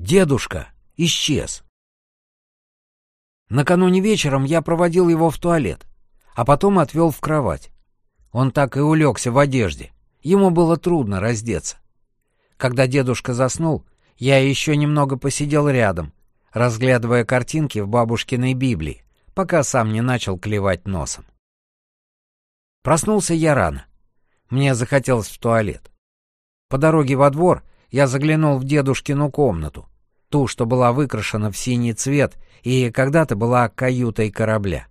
Дедушка исчез. Накануне вечером я проводил его в туалет, а потом отвел в кровать. Он так и улегся в одежде. Ему было трудно раздеться. Когда дедушка заснул, я еще немного посидел рядом, разглядывая картинки в бабушкиной Библии, пока сам не начал клевать носом. Проснулся я рано. Мне захотелось в туалет. По дороге во двор я заглянул в дедушкину комнату, ту, что была выкрашена в синий цвет и когда-то была каютой корабля.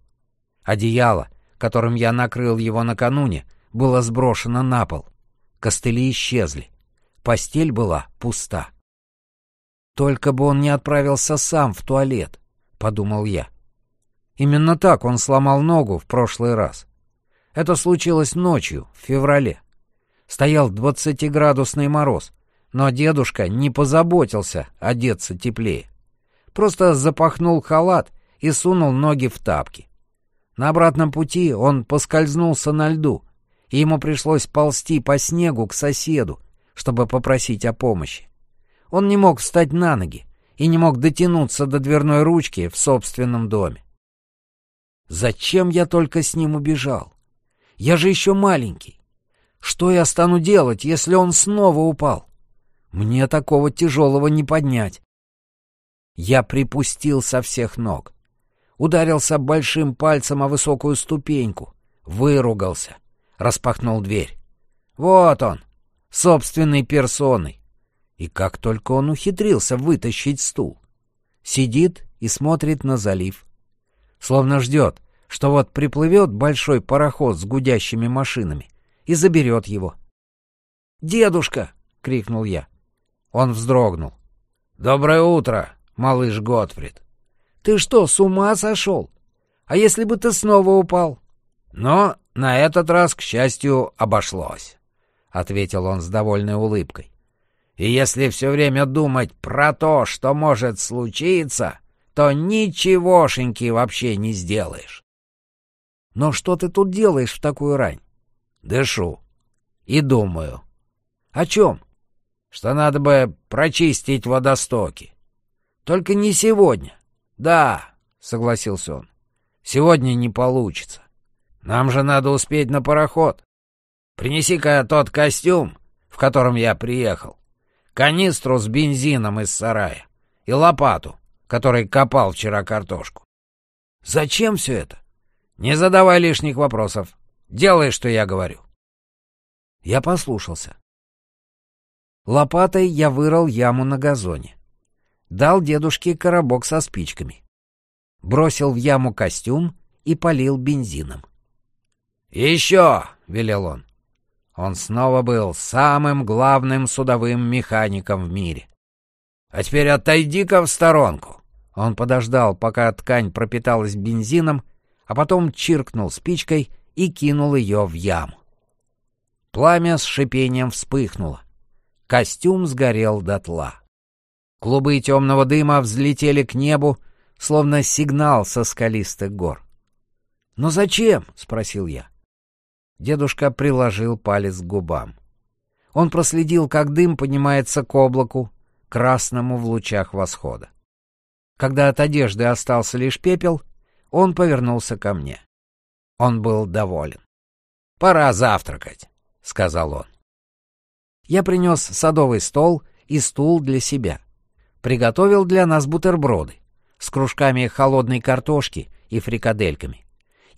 Одеяло, которым я накрыл его накануне, было сброшено на пол. Костыли исчезли. Постель была пуста. «Только бы он не отправился сам в туалет», — подумал я. Именно так он сломал ногу в прошлый раз. Это случилось ночью, в феврале. Стоял двадцатиградусный мороз, но дедушка не позаботился одеться теплее. Просто запахнул халат и сунул ноги в тапки. На обратном пути он поскользнулся на льду, и ему пришлось ползти по снегу к соседу, чтобы попросить о помощи. Он не мог встать на ноги и не мог дотянуться до дверной ручки в собственном доме. Зачем я только с ним убежал? Я же еще маленький. Что я стану делать, если он снова упал? Мне такого тяжелого не поднять. Я припустил со всех ног. Ударился большим пальцем о высокую ступеньку. Выругался. Распахнул дверь. Вот он, собственной персоной. И как только он ухитрился вытащить стул. Сидит и смотрит на залив. Словно ждет, что вот приплывет большой пароход с гудящими машинами и заберет его. «Дедушка!» — крикнул я. Он вздрогнул. «Доброе утро, малыш Готфрид!» «Ты что, с ума сошел? А если бы ты снова упал?» «Но на этот раз, к счастью, обошлось», — ответил он с довольной улыбкой. «И если все время думать про то, что может случиться, то ничегошеньки вообще не сделаешь. Но что ты тут делаешь в такую рань? Дышу. И думаю. О чем? Что надо бы прочистить водостоки. Только не сегодня. Да, согласился он. Сегодня не получится. Нам же надо успеть на пароход. Принеси-ка тот костюм, в котором я приехал, канистру с бензином из сарая и лопату, которой копал вчера картошку. Зачем все это? Не задавай лишних вопросов. Делай, что я говорю. Я послушался. Лопатой я вырыл яму на газоне. Дал дедушке коробок со спичками. Бросил в яму костюм и полил бензином. «Еще!» — велел он. Он снова был самым главным судовым механиком в мире. «А теперь отойди-ка в сторонку!» Он подождал, пока ткань пропиталась бензином, а потом чиркнул спичкой и кинул ее в яму. Пламя с шипением вспыхнуло. Костюм сгорел дотла. Клубы темного дыма взлетели к небу, словно сигнал со скалистых гор. «Но зачем?» — спросил я. Дедушка приложил палец к губам. Он проследил, как дым поднимается к облаку, красному в лучах восхода. Когда от одежды остался лишь пепел, он повернулся ко мне. Он был доволен. «Пора завтракать», — сказал он. Я принес садовый стол и стул для себя. Приготовил для нас бутерброды с кружками холодной картошки и фрикадельками.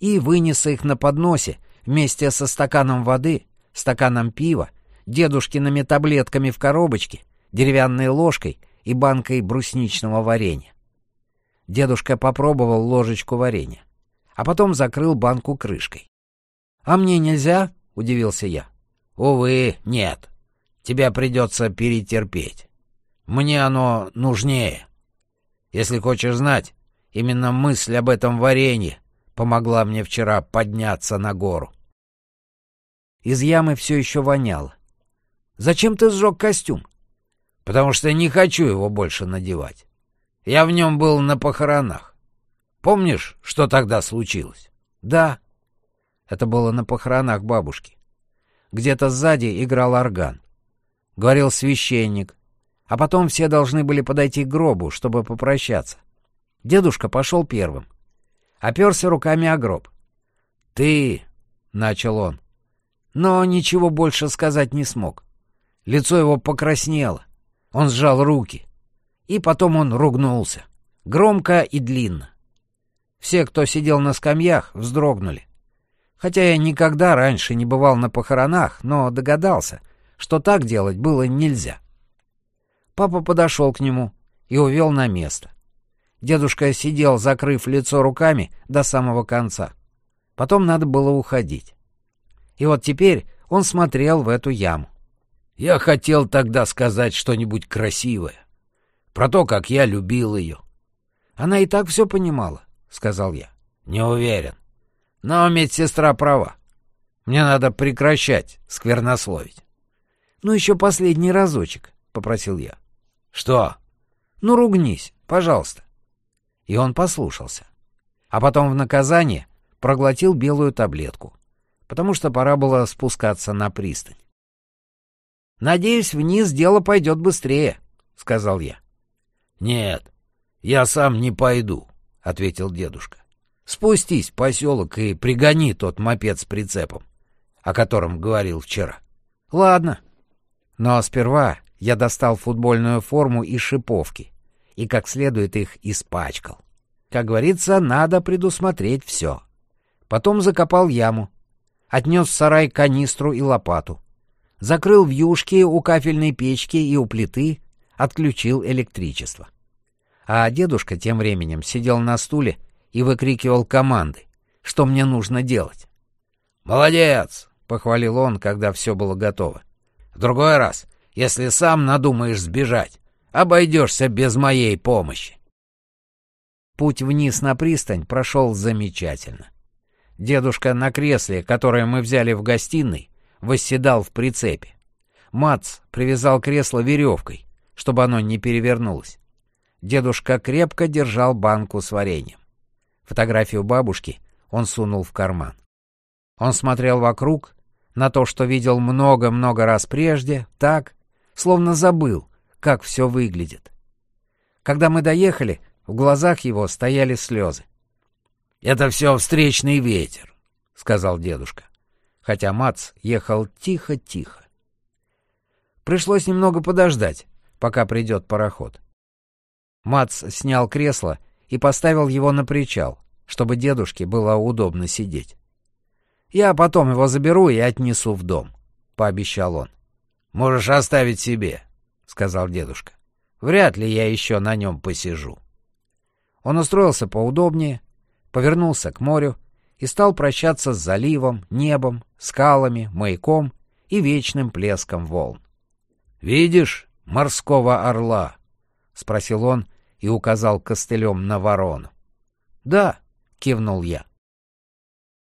И вынес их на подносе вместе со стаканом воды, стаканом пива, дедушкиными таблетками в коробочке, деревянной ложкой и банкой брусничного варенья. Дедушка попробовал ложечку варенья, а потом закрыл банку крышкой. «А мне нельзя?» — удивился я. «Увы, нет. Тебя придется перетерпеть. Мне оно нужнее. Если хочешь знать, именно мысль об этом варенье помогла мне вчера подняться на гору». Из ямы все еще воняло. «Зачем ты сжег костюм?» «Потому что не хочу его больше надевать. Я в нем был на похоронах. Помнишь, что тогда случилось? Да. Это было на похоронах бабушки. Где-то сзади играл орган. Говорил священник. А потом все должны были подойти к гробу, чтобы попрощаться. Дедушка пошел первым. Оперся руками о гроб. «Ты...» — начал он. Но ничего больше сказать не смог. Лицо его покраснело. Он сжал руки. И потом он ругнулся. Громко и длинно. Все, кто сидел на скамьях, вздрогнули. Хотя я никогда раньше не бывал на похоронах, но догадался, что так делать было нельзя. Папа подошел к нему и увел на место. Дедушка сидел, закрыв лицо руками до самого конца. Потом надо было уходить. И вот теперь он смотрел в эту яму. Я хотел тогда сказать что-нибудь красивое. Про то, как я любил ее. Она и так все понимала, — сказал я. Не уверен. Но медсестра права. Мне надо прекращать сквернословить. Ну еще последний разочек, — попросил я. Что? Ну ругнись, пожалуйста. И он послушался. А потом в наказание проглотил белую таблетку, потому что пора было спускаться на пристань. «Надеюсь, вниз дело пойдет быстрее», — сказал я. «Нет, я сам не пойду», — ответил дедушка. «Спустись в поселок и пригони тот мопед с прицепом, о котором говорил вчера». «Ладно». Но сперва я достал футбольную форму и шиповки, и как следует их испачкал. Как говорится, надо предусмотреть все. Потом закопал яму, отнес в сарай канистру и лопату, закрыл вьюшки у кафельной печки и у плиты, отключил электричество. А дедушка тем временем сидел на стуле и выкрикивал команды, что мне нужно делать. «Молодец!» — похвалил он, когда все было готово. «В другой раз, если сам надумаешь сбежать, обойдешься без моей помощи». Путь вниз на пристань прошел замечательно. Дедушка на кресле, которое мы взяли в гостиной, восседал в прицепе. Мац привязал кресло веревкой, чтобы оно не перевернулось. Дедушка крепко держал банку с вареньем. Фотографию бабушки он сунул в карман. Он смотрел вокруг, на то, что видел много-много раз прежде, так, словно забыл, как все выглядит. Когда мы доехали, в глазах его стояли слезы. «Это все встречный ветер», — сказал дедушка хотя Мац ехал тихо-тихо. Пришлось немного подождать, пока придет пароход. Мац снял кресло и поставил его на причал, чтобы дедушке было удобно сидеть. «Я потом его заберу и отнесу в дом», — пообещал он. «Можешь оставить себе», — сказал дедушка. «Вряд ли я еще на нем посижу». Он устроился поудобнее, повернулся к морю и стал прощаться с заливом, небом, скалами, маяком и вечным плеском волн. «Видишь морского орла?» — спросил он и указал костылем на ворону. «Да», — кивнул я.